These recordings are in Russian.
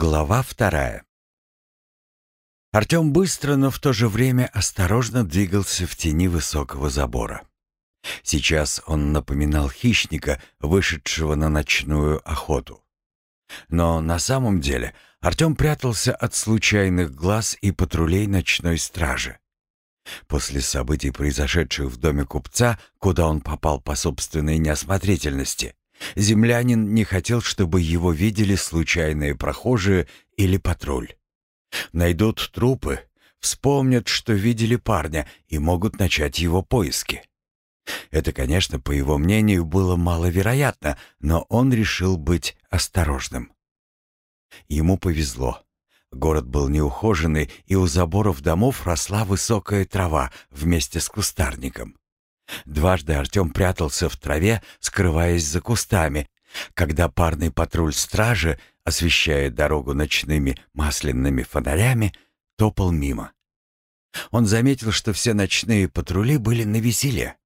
Глава вторая. Артем быстро, но в то же время осторожно двигался в тени высокого забора. Сейчас он напоминал хищника, вышедшего на ночную охоту. Но на самом деле Артем прятался от случайных глаз и патрулей ночной стражи. После событий, произошедших в доме купца, куда он попал по собственной неосмотрительности, землянин не хотел, чтобы его видели случайные прохожие или патруль. Найдут трупы, вспомнят, что видели парня и могут начать его поиски. Это, конечно, по его мнению, было маловероятно, но он решил быть осторожным. Ему повезло. Город был неухоженный, и у заборов домов росла высокая трава вместе с кустарником. Дважды Артем прятался в траве, скрываясь за кустами, когда парный патруль стражи, освещая дорогу ночными масляными фонарями, топал мимо. Он заметил, что все ночные патрули были на веселе.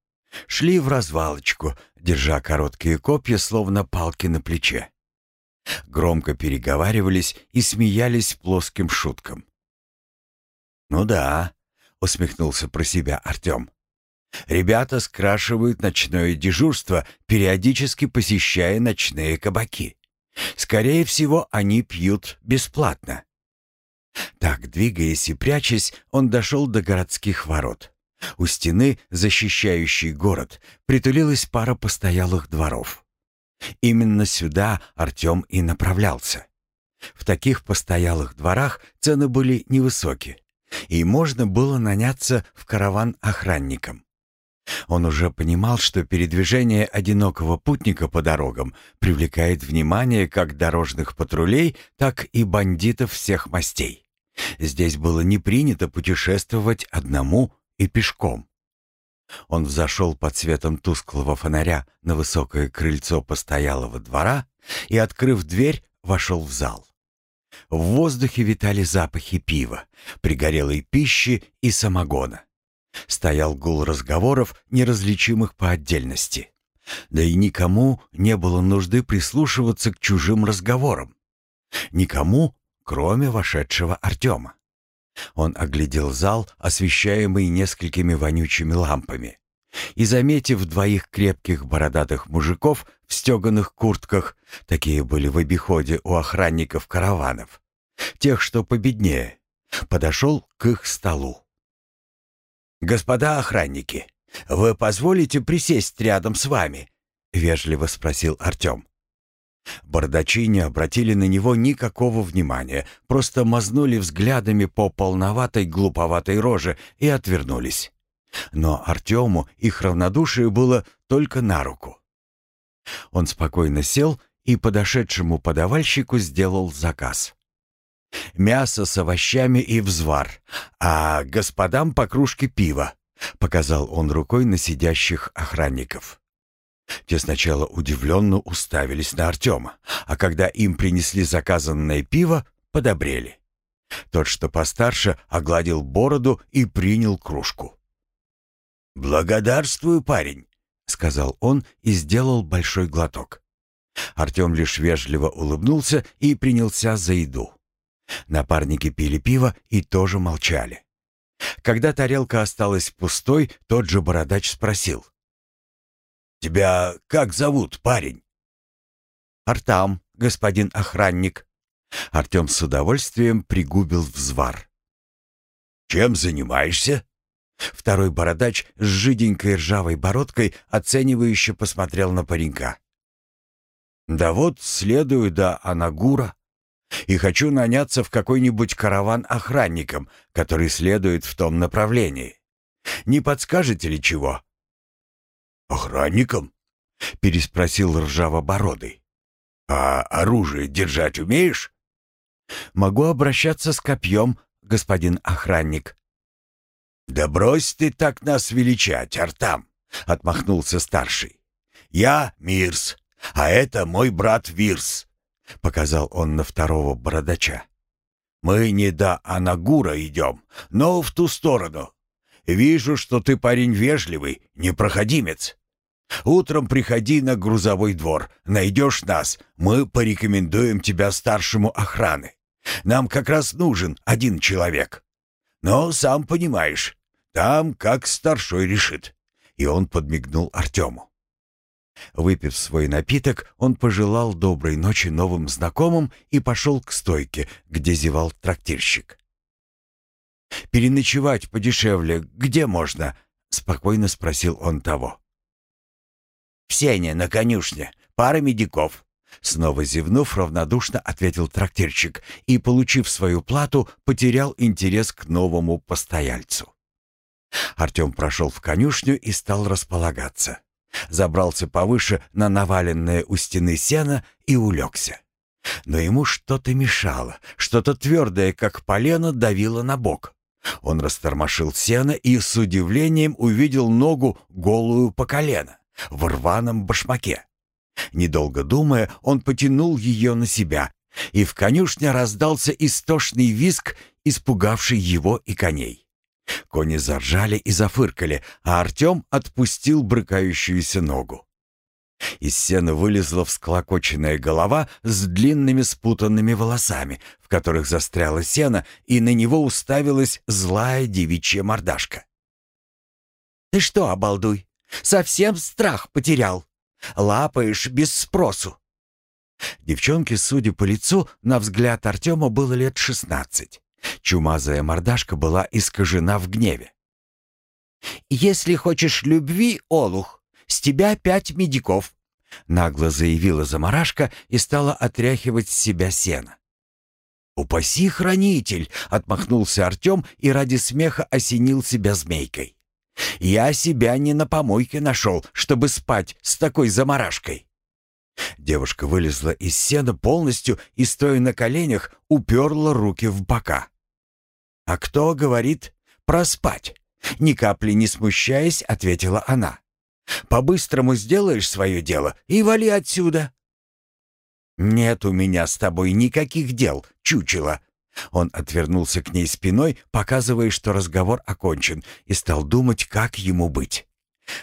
Шли в развалочку, держа короткие копья, словно палки на плече. Громко переговаривались и смеялись плоским шуткам. «Ну да», — усмехнулся про себя Артем. «Ребята скрашивают ночное дежурство, периодически посещая ночные кабаки. Скорее всего, они пьют бесплатно». Так, двигаясь и прячась, он дошел до городских ворот. У стены, защищающей город, притулилась пара постоялых дворов. Именно сюда Артем и направлялся. В таких постоялых дворах цены были невысокие, и можно было наняться в караван охранником. Он уже понимал, что передвижение одинокого путника по дорогам привлекает внимание как дорожных патрулей, так и бандитов всех мастей. Здесь было не принято путешествовать одному и пешком. Он взошел под светом тусклого фонаря на высокое крыльцо постоялого двора и, открыв дверь, вошел в зал. В воздухе витали запахи пива, пригорелой пищи и самогона. Стоял гул разговоров, неразличимых по отдельности. Да и никому не было нужды прислушиваться к чужим разговорам. Никому, кроме вошедшего Артема. Он оглядел зал, освещаемый несколькими вонючими лампами. И, заметив двоих крепких бородатых мужиков в стеганых куртках, такие были в обиходе у охранников караванов, тех, что победнее, подошел к их столу. «Господа охранники, вы позволите присесть рядом с вами?» — вежливо спросил Артем. Бардачи не обратили на него никакого внимания, просто мазнули взглядами по полноватой глуповатой роже и отвернулись. Но Артему их равнодушие было только на руку. Он спокойно сел и подошедшему подавальщику сделал заказ. «Мясо с овощами и взвар, а господам по кружке пива», — показал он рукой на сидящих охранников. Те сначала удивленно уставились на Артема, а когда им принесли заказанное пиво, подобрели. Тот, что постарше, огладил бороду и принял кружку. «Благодарствую, парень», — сказал он и сделал большой глоток. Артем лишь вежливо улыбнулся и принялся за еду. Напарники пили пиво и тоже молчали. Когда тарелка осталась пустой, тот же бородач спросил. «Тебя как зовут, парень?» «Артам, господин охранник». Артем с удовольствием пригубил взвар. «Чем занимаешься?» Второй бородач с жиденькой ржавой бородкой оценивающе посмотрел на паренька. «Да вот, следую до Анагура и хочу наняться в какой-нибудь караван охранником, который следует в том направлении. Не подскажете ли чего?» «Охранником?» — переспросил ржавобородый. «А оружие держать умеешь?» «Могу обращаться с копьем, господин охранник». «Да брось ты так нас величать, Артам!» — отмахнулся старший. «Я Мирс, а это мой брат Вирс», — показал он на второго бородача. «Мы не до Анагура идем, но в ту сторону. Вижу, что ты парень вежливый, непроходимец. Утром приходи на грузовой двор, найдешь нас, мы порекомендуем тебя старшему охраны. Нам как раз нужен один человек. Но, сам понимаешь, там как старшой решит». И он подмигнул Артему. Выпив свой напиток, он пожелал доброй ночи новым знакомым и пошел к стойке, где зевал трактирщик. «Переночевать подешевле где можно?» — спокойно спросил он того. «В сене, на конюшне, пара медиков». Снова зевнув, равнодушно ответил трактирщик и, получив свою плату, потерял интерес к новому постояльцу. Артем прошел в конюшню и стал располагаться. Забрался повыше на наваленное у стены сено и улегся. Но ему что-то мешало, что-то твердое, как полено, давило на бок. Он растормошил сено и с удивлением увидел ногу голую по колено, в рваном башмаке. Недолго думая, он потянул ее на себя, и в конюшне раздался истошный визг, испугавший его и коней. Кони заржали и зафыркали, а Артем отпустил брыкающуюся ногу. Из сена вылезла всклокоченная голова с длинными спутанными волосами, в которых застряло сено, и на него уставилась злая девичья мордашка. «Ты что, обалдуй, совсем страх потерял? Лапаешь без спросу?» Девчонке, судя по лицу, на взгляд Артема было лет шестнадцать. Чумазая мордашка была искажена в гневе. «Если хочешь любви, Олух, с тебя пять медиков», — нагло заявила заморашка и стала отряхивать с себя сено. «Упаси, хранитель!» — отмахнулся Артем и ради смеха осенил себя змейкой. «Я себя не на помойке нашел, чтобы спать с такой заморашкой». Девушка вылезла из сена полностью и, стоя на коленях, уперла руки в бока. «А кто говорит проспать?» Ни капли не смущаясь, ответила она. «По-быстрому сделаешь свое дело и вали отсюда». «Нет у меня с тобой никаких дел, чучело». Он отвернулся к ней спиной, показывая, что разговор окончен, и стал думать, как ему быть.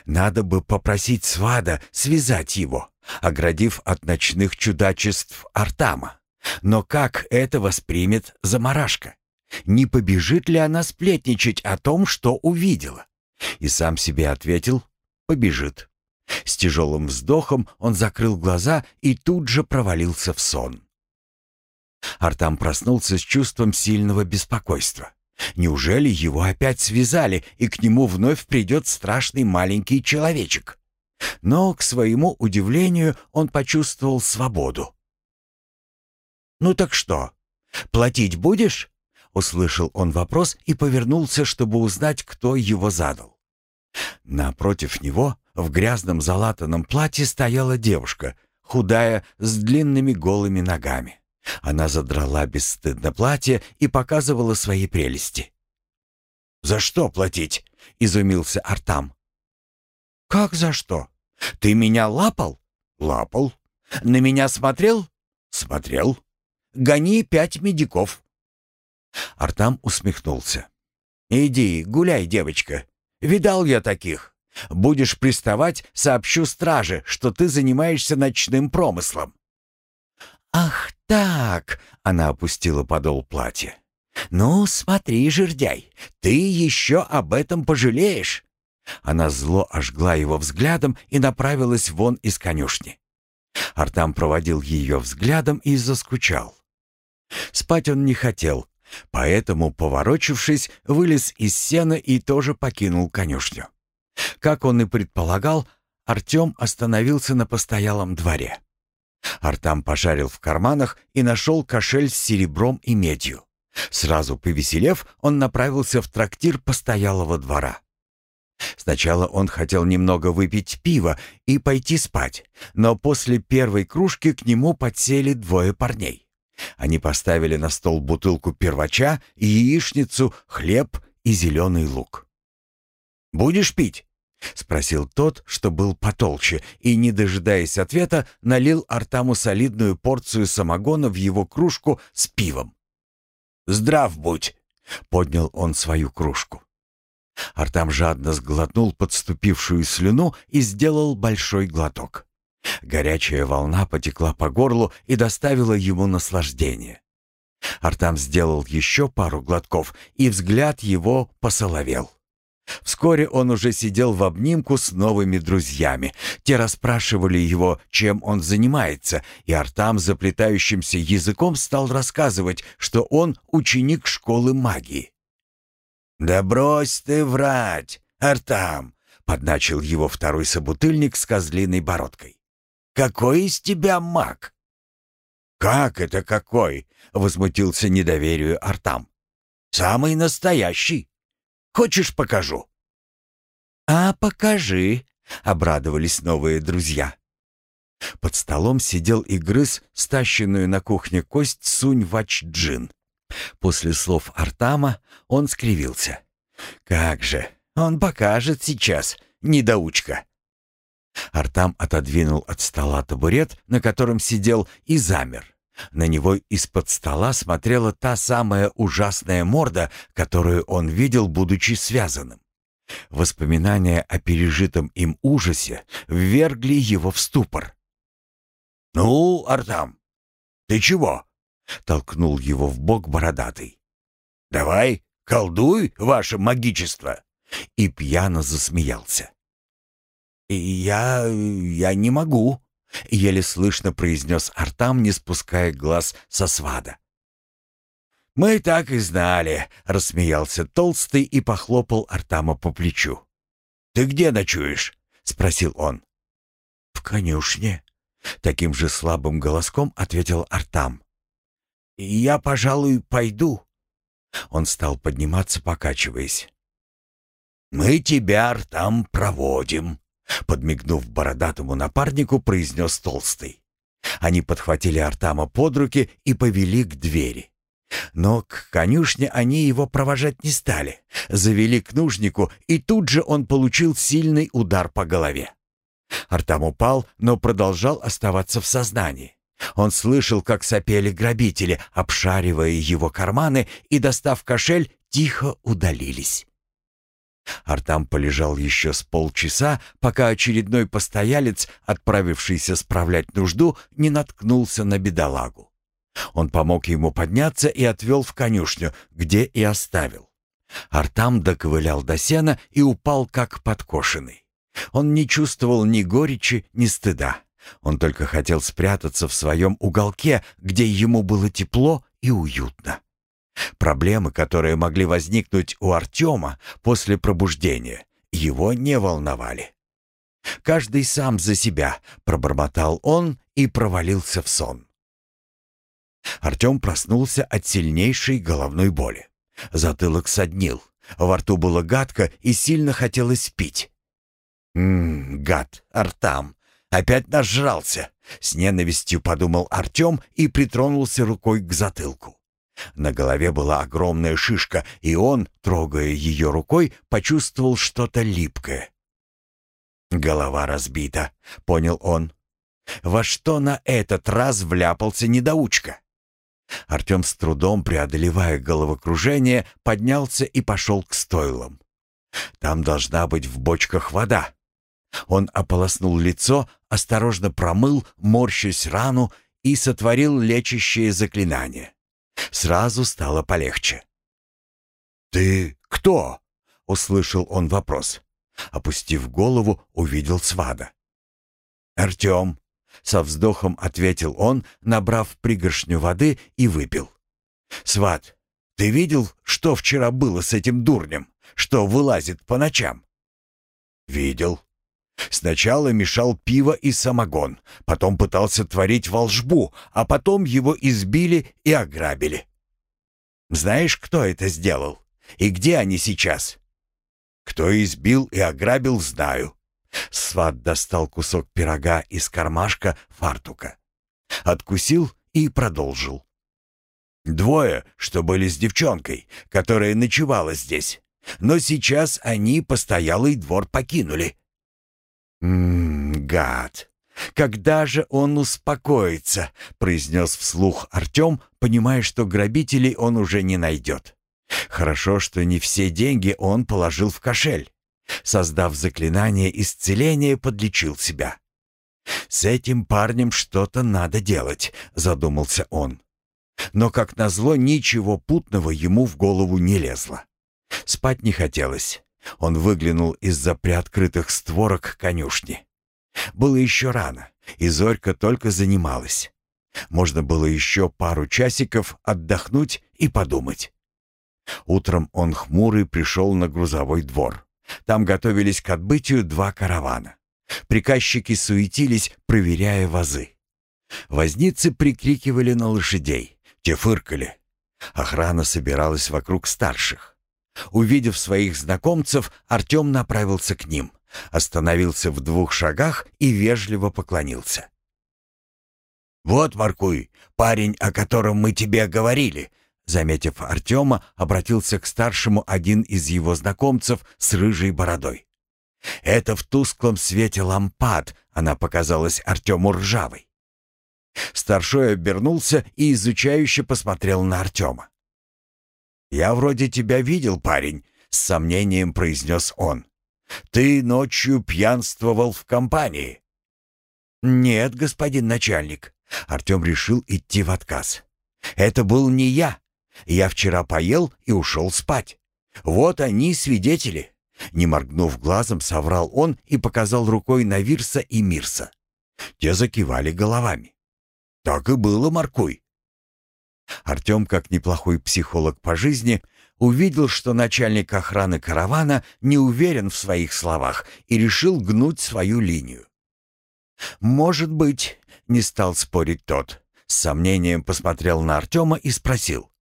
Надо бы попросить Свада связать его, оградив от ночных чудачеств Артама. Но как это воспримет Замарашка? Не побежит ли она сплетничать о том, что увидела? И сам себе ответил «побежит». С тяжелым вздохом он закрыл глаза и тут же провалился в сон. Артам проснулся с чувством сильного беспокойства. Неужели его опять связали, и к нему вновь придет страшный маленький человечек? Но, к своему удивлению, он почувствовал свободу. «Ну так что, платить будешь?» Услышал он вопрос и повернулся, чтобы узнать, кто его задал. Напротив него, в грязном залатанном платье, стояла девушка, худая, с длинными голыми ногами. Она задрала бесстыдно платье и показывала свои прелести. «За что платить?» — изумился Артам. «Как за что? Ты меня лапал?» «Лапал. На меня смотрел?» «Смотрел. Гони пять медиков». Артам усмехнулся. «Иди, гуляй, девочка. Видал я таких. Будешь приставать, сообщу страже, что ты занимаешься ночным промыслом». «Ах так!» — она опустила подол платья. «Ну, смотри, жердяй, ты еще об этом пожалеешь!» Она зло ожгла его взглядом и направилась вон из конюшни. Артам проводил ее взглядом и заскучал. Спать он не хотел, Поэтому, поворочившись, вылез из сена и тоже покинул конюшню. Как он и предполагал, Артем остановился на постоялом дворе. Артам пожарил в карманах и нашел кошель с серебром и медью. Сразу повеселев, он направился в трактир постоялого двора. Сначала он хотел немного выпить пива и пойти спать, но после первой кружки к нему подсели двое парней. Они поставили на стол бутылку первача, яичницу, хлеб и зеленый лук. «Будешь пить?» — спросил тот, что был потолще, и, не дожидаясь ответа, налил Артаму солидную порцию самогона в его кружку с пивом. «Здрав будь!» — поднял он свою кружку. Артам жадно сглотнул подступившую слюну и сделал большой глоток. Горячая волна потекла по горлу и доставила ему наслаждение. Артам сделал еще пару глотков, и взгляд его посоловел. Вскоре он уже сидел в обнимку с новыми друзьями. Те расспрашивали его, чем он занимается, и Артам заплетающимся языком стал рассказывать, что он ученик школы магии. «Да брось ты врать, Артам!» — подначил его второй собутыльник с козлиной бородкой. «Какой из тебя маг?» «Как это какой?» — возмутился недоверию Артам. «Самый настоящий. Хочешь, покажу?» «А покажи», — обрадовались новые друзья. Под столом сидел и грыз стащенную на кухне кость Сунь-Вач-Джин. После слов Артама он скривился. «Как же, он покажет сейчас, недоучка!» Артам отодвинул от стола табурет, на котором сидел, и замер. На него из-под стола смотрела та самая ужасная морда, которую он видел, будучи связанным. Воспоминания о пережитом им ужасе ввергли его в ступор. «Ну, Артам, ты чего?» — толкнул его в бок бородатый. «Давай, колдуй, ваше магичество!» И пьяно засмеялся. «Я... я не могу», — еле слышно произнес Артам, не спуская глаз со свада. «Мы так и знали», — рассмеялся Толстый и похлопал Артама по плечу. «Ты где ночуешь?» — спросил он. «В конюшне», — таким же слабым голоском ответил Артам. «Я, пожалуй, пойду». Он стал подниматься, покачиваясь. «Мы тебя, Артам, проводим», Подмигнув бородатому напарнику, произнес Толстый. Они подхватили Артама под руки и повели к двери. Но к конюшне они его провожать не стали. Завели к нужнику, и тут же он получил сильный удар по голове. Артам упал, но продолжал оставаться в сознании. Он слышал, как сопели грабители, обшаривая его карманы и, достав кошель, тихо удалились. Артам полежал еще с полчаса, пока очередной постоялец, отправившийся справлять нужду, не наткнулся на бедолагу. Он помог ему подняться и отвел в конюшню, где и оставил. Артам доковылял до сена и упал как подкошенный. Он не чувствовал ни горечи, ни стыда. Он только хотел спрятаться в своем уголке, где ему было тепло и уютно. Проблемы, которые могли возникнуть у Артема после пробуждения, его не волновали. «Каждый сам за себя», — пробормотал он и провалился в сон. Артем проснулся от сильнейшей головной боли. Затылок соднил, во рту было гадко и сильно хотелось пить. «Ммм, гад, Артам, опять нажрался!» С ненавистью подумал Артем и притронулся рукой к затылку. На голове была огромная шишка, и он, трогая ее рукой, почувствовал что-то липкое. «Голова разбита», — понял он. «Во что на этот раз вляпался недоучка?» Артем с трудом, преодолевая головокружение, поднялся и пошел к стойлам. «Там должна быть в бочках вода». Он ополоснул лицо, осторожно промыл, морщась рану и сотворил лечащее заклинание. Сразу стало полегче. «Ты кто?» — услышал он вопрос. Опустив голову, увидел свада. «Артем», — со вздохом ответил он, набрав пригоршню воды и выпил. «Сват, ты видел, что вчера было с этим дурнем, что вылазит по ночам?» «Видел», Сначала мешал пиво и самогон, потом пытался творить волшбу, а потом его избили и ограбили. Знаешь, кто это сделал? И где они сейчас? Кто избил и ограбил, знаю. Сват достал кусок пирога из кармашка фартука. Откусил и продолжил. Двое, что были с девчонкой, которая ночевала здесь. Но сейчас они постоялый двор покинули. «Ммм, гад! Когда же он успокоится?» — произнес вслух Артем, понимая, что грабителей он уже не найдет. Хорошо, что не все деньги он положил в кошель. Создав заклинание исцеления, подлечил себя. «С этим парнем что-то надо делать», — задумался он. Но, как назло, ничего путного ему в голову не лезло. Спать не хотелось. Он выглянул из-за приоткрытых створок конюшни. Было еще рано, и Зорька только занималась. Можно было еще пару часиков отдохнуть и подумать. Утром он хмурый пришел на грузовой двор. Там готовились к отбытию два каравана. Приказчики суетились, проверяя вазы. Возницы прикрикивали на лошадей. Те фыркали. Охрана собиралась вокруг старших. Увидев своих знакомцев, Артем направился к ним, остановился в двух шагах и вежливо поклонился. «Вот, Маркуй, парень, о котором мы тебе говорили», заметив Артема, обратился к старшему один из его знакомцев с рыжей бородой. Это в тусклом свете лампад она показалась Артему ржавой. Старшой обернулся и изучающе посмотрел на Артема. «Я вроде тебя видел, парень», — с сомнением произнес он. «Ты ночью пьянствовал в компании». «Нет, господин начальник», — Артем решил идти в отказ. «Это был не я. Я вчера поел и ушел спать. Вот они, свидетели». Не моргнув глазом, соврал он и показал рукой на Вирса и Мирса. Те закивали головами. «Так и было, Маркуй. Артем, как неплохой психолог по жизни, увидел, что начальник охраны каравана не уверен в своих словах и решил гнуть свою линию. «Может быть», — не стал спорить тот, с сомнением посмотрел на Артема и спросил.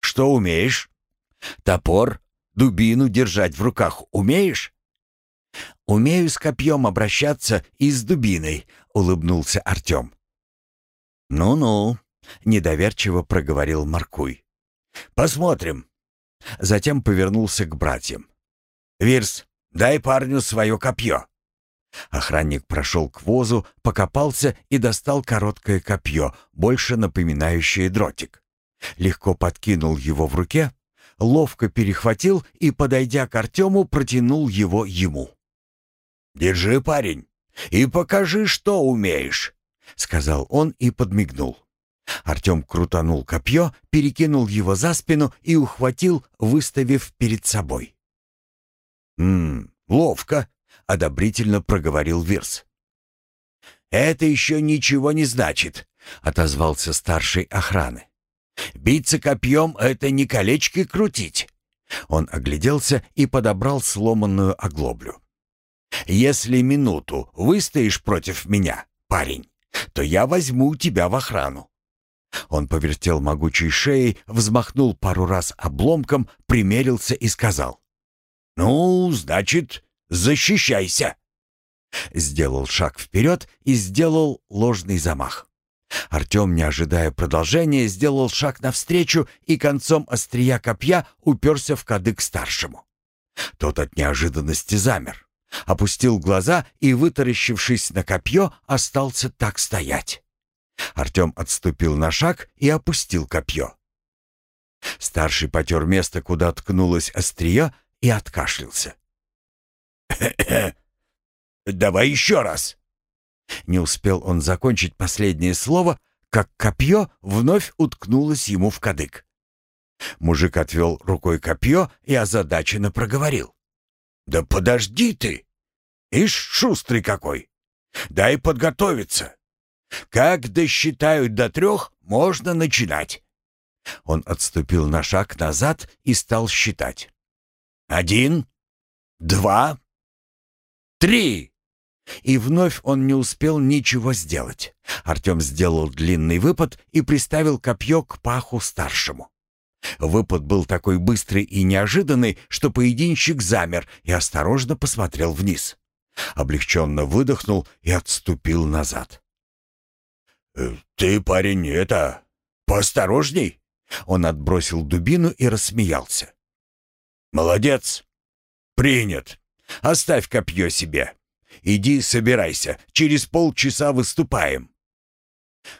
«Что умеешь? Топор, дубину держать в руках умеешь?» «Умею с копьем обращаться и с дубиной», — улыбнулся Артем. «Ну-ну», — недоверчиво проговорил Маркуй. «Посмотрим». Затем повернулся к братьям. «Вирс, дай парню свое копье». Охранник прошел к возу, покопался и достал короткое копье, больше напоминающее дротик. Легко подкинул его в руке, ловко перехватил и, подойдя к Артему, протянул его ему. «Держи, парень, и покажи, что умеешь», — сказал он и подмигнул. Артем крутанул копье, перекинул его за спину и ухватил, выставив перед собой. «Ммм, ловко», — одобрительно проговорил Вирс. «Это еще ничего не значит», — отозвался старший охраны. «Биться копьем — это не колечки крутить». Он огляделся и подобрал сломанную оглоблю. «Если минуту выстоишь против меня, парень, то я возьму тебя в охрану. Он повертел могучей шеей, взмахнул пару раз обломком, примерился и сказал. «Ну, значит, защищайся!» Сделал шаг вперед и сделал ложный замах. Артем, не ожидая продолжения, сделал шаг навстречу и концом острия копья уперся в кадык старшему. Тот от неожиданности замер, опустил глаза и, вытаращившись на копье, остался так стоять. Артем отступил на шаг и опустил копье. Старший потер место, куда ткнулось острие, и откашлялся. «Давай еще раз!» Не успел он закончить последнее слово, как копье вновь уткнулось ему в кадык. Мужик отвел рукой копье и озадаченно проговорил. «Да подожди ты! Ишь, шустрый какой! Дай подготовиться!» Как досчитают до трех, можно начинать. Он отступил на шаг назад и стал считать. Один, два, три. И вновь он не успел ничего сделать. Артем сделал длинный выпад и приставил копье к паху старшему. Выпад был такой быстрый и неожиданный, что поединщик замер и осторожно посмотрел вниз. Облегченно выдохнул и отступил назад. Э, «Ты, парень, это... поосторожней!» Он отбросил дубину и рассмеялся. «Молодец! Принят! Оставь копье себе! Иди собирайся, через полчаса выступаем!»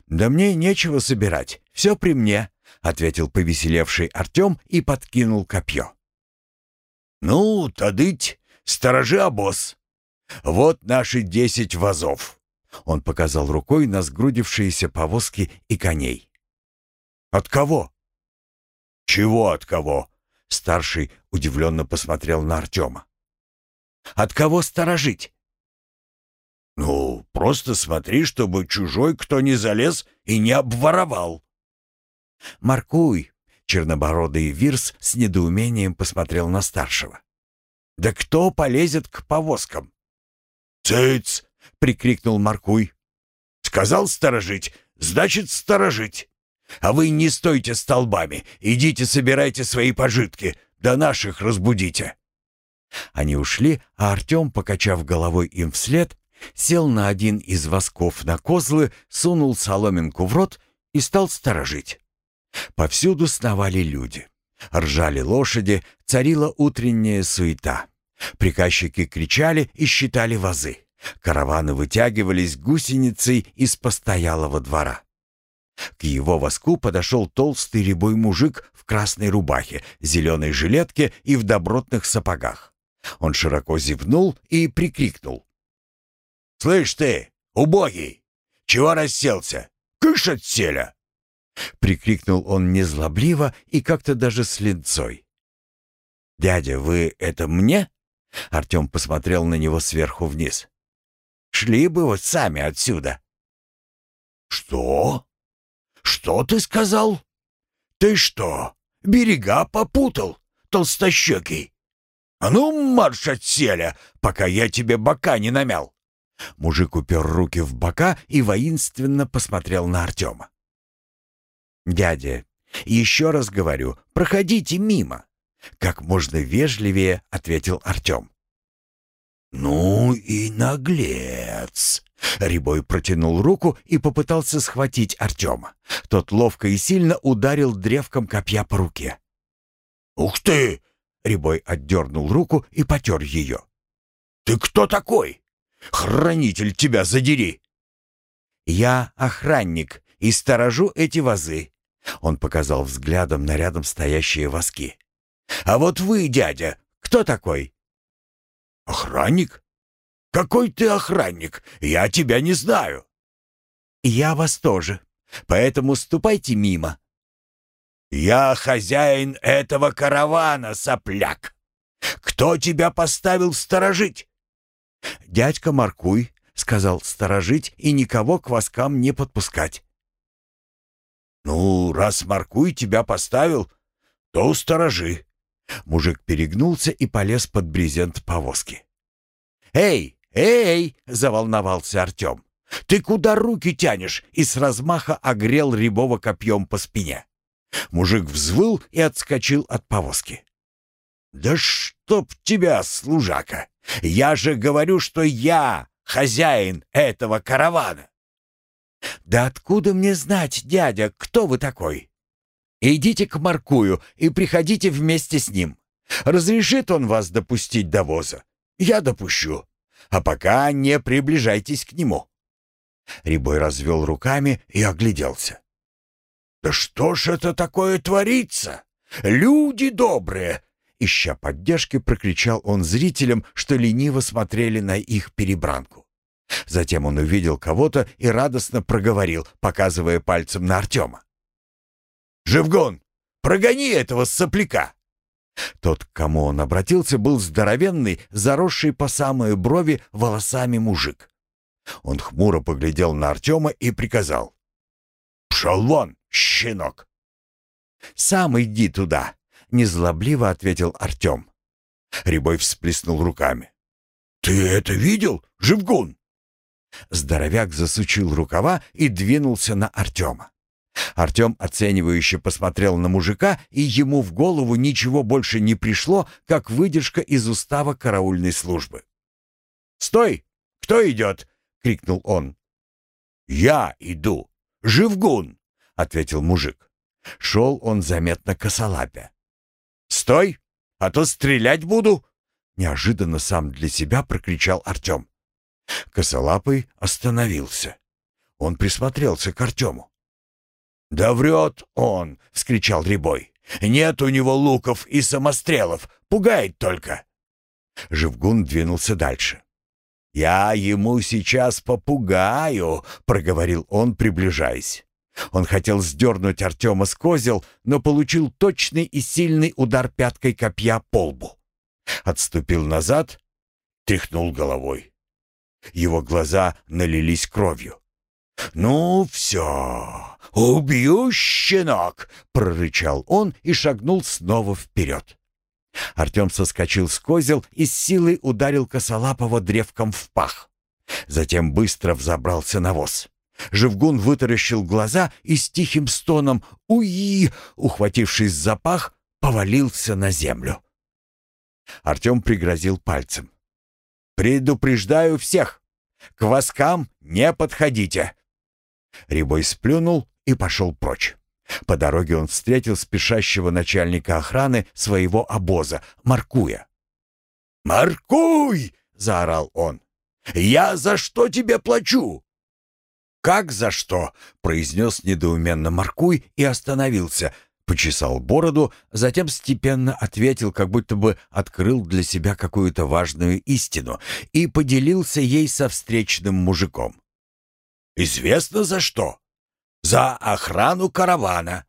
«Да мне нечего собирать, все при мне», — ответил повеселевший Артем и подкинул копье. «Ну, тадыть, сторожи обоз. Вот наши десять вазов. Он показал рукой на сгрудившиеся повозки и коней. От кого?» «Чего от кого?» Старший удивленно посмотрел на Артема. «От кого сторожить?» «Ну, просто смотри, чтобы чужой кто не залез и не обворовал». «Маркуй!» — чернобородый Вирс с недоумением посмотрел на старшего. «Да кто полезет к повозкам?» «Цыц!» — прикрикнул Маркуй. «Сказал сторожить, значит сторожить. А вы не стойте столбами, идите собирайте свои пожитки, да наших разбудите». Они ушли, а Артем, покачав головой им вслед, сел на один из восков на козлы, сунул соломинку в рот и стал сторожить. Повсюду сновали люди. Ржали лошади, царила утренняя суета. Приказчики кричали и считали вазы. Караваны вытягивались гусеницей из постоялого двора. К его воску подошел толстый рябой мужик в красной рубахе, зеленой жилетке и в добротных сапогах. Он широко зевнул и прикрикнул. «Слышь ты, убогий, чего расселся? Кыш от селя!» Прикрикнул он незлобливо и как-то даже с линцой. «Дядя, вы это мне?» Артем посмотрел на него сверху вниз. «Шли бы вот сами отсюда». «Что? Что ты сказал? Ты что, берега попутал, толстощекий? А ну, марш отселя, пока я тебе бока не намял!» Мужик упер руки в бока и воинственно посмотрел на Артема. «Дядя, еще раз говорю, проходите мимо!» Как можно вежливее ответил Артем. «Ну и наглец!» Рябой протянул руку и попытался схватить Артема. Тот ловко и сильно ударил древком копья по руке. «Ух ты!» — Рябой отдернул руку и потер ее. «Ты кто такой? Хранитель тебя задери!» «Я охранник и сторожу эти вазы. Он показал взглядом на рядом стоящие воски. «А вот вы, дядя, кто такой?» «Охранник? Какой ты охранник? Я тебя не знаю». «Я вас тоже, поэтому ступайте мимо». «Я хозяин этого каравана, сопляк. Кто тебя поставил сторожить?» «Дядька Маркуй», — сказал сторожить и никого к воскам не подпускать. «Ну, раз Маркуй тебя поставил, то сторожи». Мужик перегнулся и полез под брезент повозки. «Эй, эй!» — заволновался Артем. «Ты куда руки тянешь?» и с размаха огрел Рябова копьем по спине. Мужик взвыл и отскочил от повозки. «Да чтоб тебя, служака! Я же говорю, что я хозяин этого каравана!» «Да откуда мне знать, дядя, кто вы такой?» «Идите к Маркую и приходите вместе с ним. Разрешит он вас допустить до воза? Я допущу. А пока не приближайтесь к нему». Рябой развел руками и огляделся. «Да что ж это такое творится? Люди добрые!» Ища поддержки, прокричал он зрителям, что лениво смотрели на их перебранку. Затем он увидел кого-то и радостно проговорил, показывая пальцем на Артема. «Живгон, прогони этого сопляка!» Тот, к кому он обратился, был здоровенный, заросший по самые брови волосами мужик. Он хмуро поглядел на Артема и приказал. «Пшел вон, щенок!» «Сам иди туда!» — незлобливо ответил Артем. Рябой всплеснул руками. «Ты это видел, Живгун?» Здоровяк засучил рукава и двинулся на Артема. Артем оценивающе посмотрел на мужика, и ему в голову ничего больше не пришло, как выдержка из устава караульной службы. «Стой! Кто идет?» — крикнул он. «Я иду! Живгун!» — ответил мужик. Шел он заметно косолапя. «Стой, а то стрелять буду!» Неожиданно сам для себя прокричал Артем. Косолапый остановился. Он присмотрелся к Артему. «Да врет он!» — вскричал Рябой. «Нет у него луков и самострелов, пугает только!» Живгун двинулся дальше. «Я ему сейчас попугаю», — проговорил он, приближаясь. Он хотел сдернуть Артема с козел, но получил точный и сильный удар пяткой копья по лбу. Отступил назад, тряхнул головой. Его глаза налились кровью. «Ну все, убью, щенок!» — прорычал он и шагнул снова вперед. Артем соскочил с козел и с силой ударил косолапого древком в пах. Затем быстро взобрался на воз. Живгун вытаращил глаза и с тихим стоном «Уи!», ухватившись за пах, повалился на землю. Артем пригрозил пальцем. «Предупреждаю всех! К воскам не подходите!» Рябой сплюнул и пошел прочь. По дороге он встретил спешащего начальника охраны своего обоза, Маркуя. «Маркуй!» — заорал он. «Я за что тебе плачу?» «Как за что?» — произнес недоуменно Маркуй и остановился, почесал бороду, затем степенно ответил, как будто бы открыл для себя какую-то важную истину и поделился ей со встречным мужиком. «Известно за что? За охрану каравана».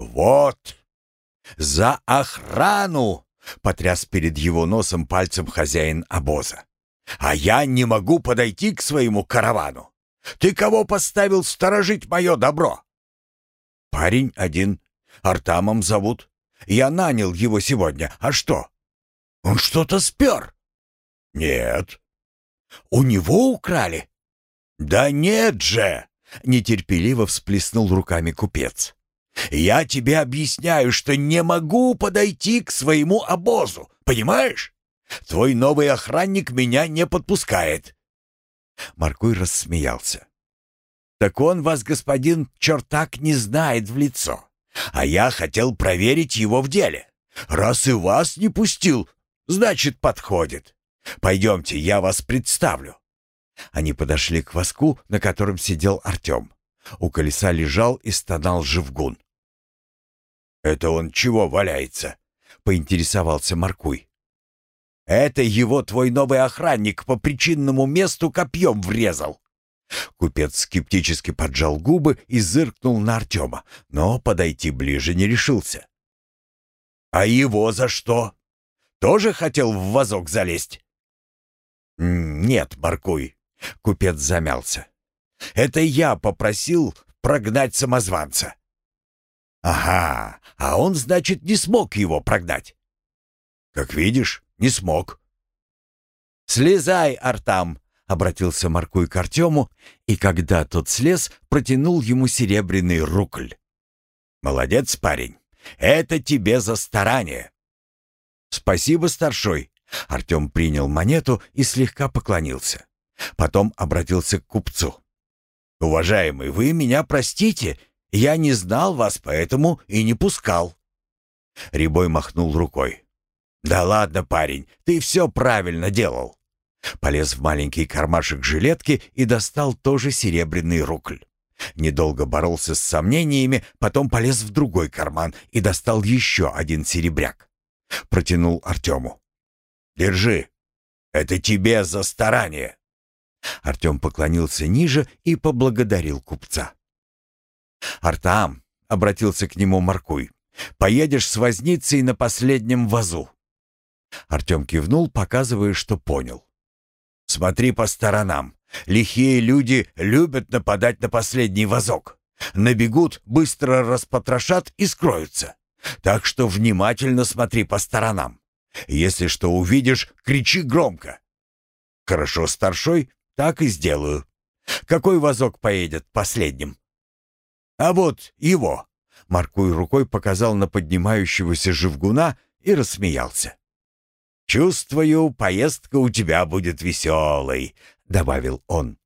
«Вот! За охрану!» — потряс перед его носом пальцем хозяин обоза. «А я не могу подойти к своему каравану. Ты кого поставил сторожить мое добро?» «Парень один. Артамом зовут. Я нанял его сегодня. А что? Он что-то спер?» «Нет». «У него украли?» «Да нет же!» — нетерпеливо всплеснул руками купец. «Я тебе объясняю, что не могу подойти к своему обозу, понимаешь? Твой новый охранник меня не подпускает. Маркуй рассмеялся. «Так он вас, господин чертак, не знает в лицо. А я хотел проверить его в деле. Раз и вас не пустил, значит, подходит. Пойдемте, я вас представлю». Они подошли к воску, на котором сидел Артем. У колеса лежал и стонал Живгун. «Это он чего валяется?» — поинтересовался Маркуй. Это его твой новый охранник по причинному месту копьем врезал. Купец скептически поджал губы и зыркнул на Артема, но подойти ближе не решился. «А его за что? Тоже хотел в вазок залезть?» «Нет, Маркуй», — купец замялся. «Это я попросил прогнать самозванца». «Ага, а он, значит, не смог его прогнать». «Как видишь, не смог. «Слезай, Артам!» — обратился Маркуй к Артему, и когда тот слез, протянул ему серебряный рукль. «Молодец, парень! Это тебе за старание!» «Спасибо, старшой!» Артем принял монету и слегка поклонился. Потом обратился к купцу. «Уважаемый, вы меня простите, я не знал вас, поэтому и не пускал». Рябой махнул рукой. «Да ладно, парень, ты все правильно делал». Полез в маленький кармашек жилетки и достал тоже серебряный рукль. Недолго боролся с сомнениями, потом полез в другой карман и достал еще один серебряк. Протянул Артему. «Держи, это тебе за старание». Артем поклонился ниже и поблагодарил купца. «Артам», — обратился к нему Маркуй, — «поедешь с возницей на последнем вазу. Артем кивнул, показывая, что понял. «Смотри по сторонам. Лихие люди любят нападать на последний вазок. Набегут, быстро распотрошат и скроются. Так что внимательно смотри по сторонам. Если что увидишь, кричи громко». «Хорошо, старшой, так и сделаю. Какой вазок поедет последним?» «А вот его!» Маркуй рукой показал на поднимающегося живгуна и рассмеялся. «Чувствую, поездка у тебя будет веселой», — добавил он.